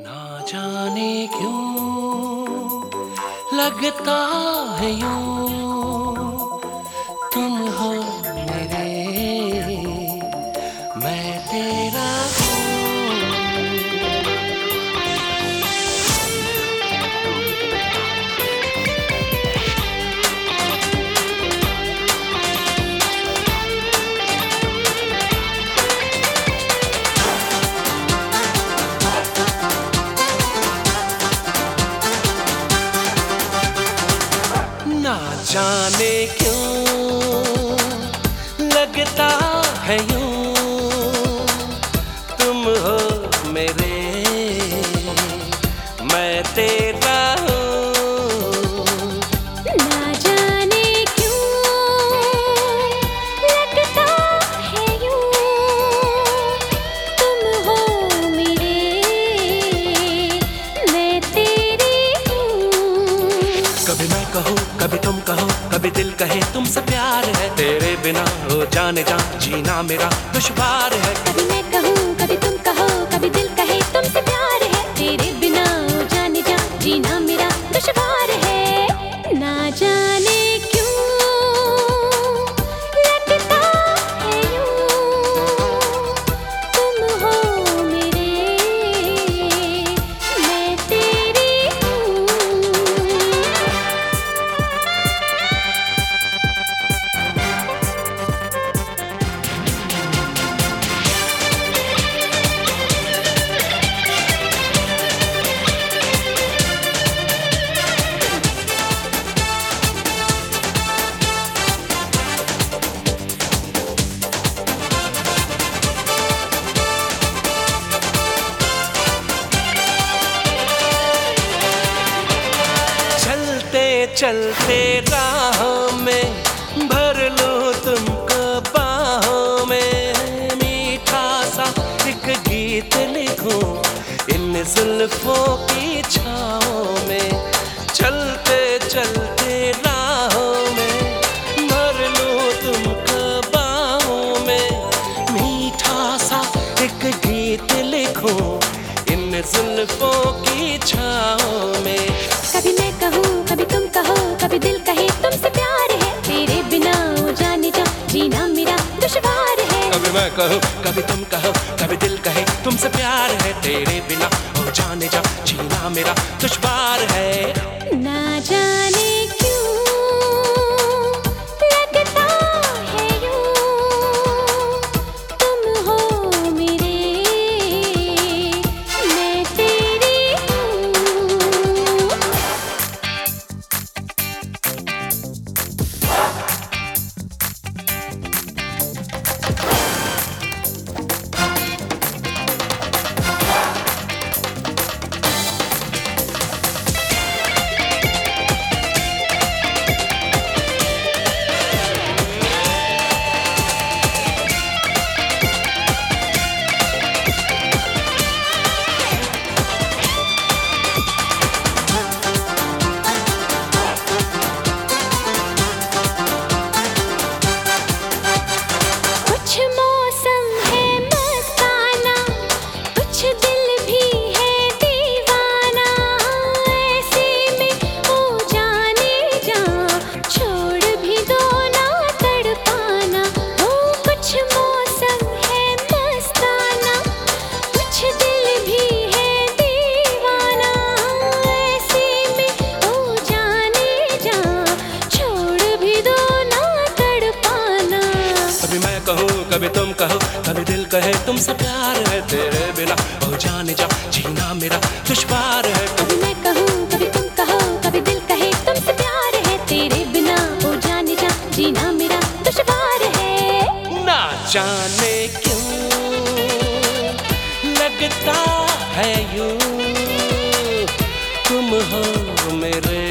ना जाने क्यों लगता है यूँ? जाने क्यों लगता है यूँ? तुम हो मेरे कभी दिल कहे तुमसे प्यार है। तेरे बिना हो जाने जा, जीना मेरा दुश्वार है। कभी मैं कहूँ, कभी तुम कहो, कभी दिल कहे तुमसे प्यार है। तेरे बिना हो जाने जा, जीना मेरा दुश्वार चलते राहों में, भर लो तुमको बाहों में। मीठा सा एक गीत लिखूं, इन जुल्फों की छाओ में। चलते चलते राह में, भर लो तुमको बाहों में। मीठा सा एक गीत लिखूं, इन जुल्फों की छाओं में। कभी मैं कहूँ जाने मेरा दुश्वार है। कभी मैं कहूँ, कभी तुम कहो, कभी दिल कहे, तुमसे प्यार है तेरे बिना। हो जाने जा, जीना मेरा दुश्वार है। कहूँ कभी तुम कहो कभी दिल कहे तुमसे प्यार है तेरे बिना। हो जाने जा जीना मेरा दुश्वार है। कभी मैं कहूँ कभी तुम कहो कभी दिल कहे तुमसे प्यार है तेरे बिना। ओ जाने जा जीना मेरा दुश्वार है। ना जाने क्यों लगता है यू तुम हो मेरे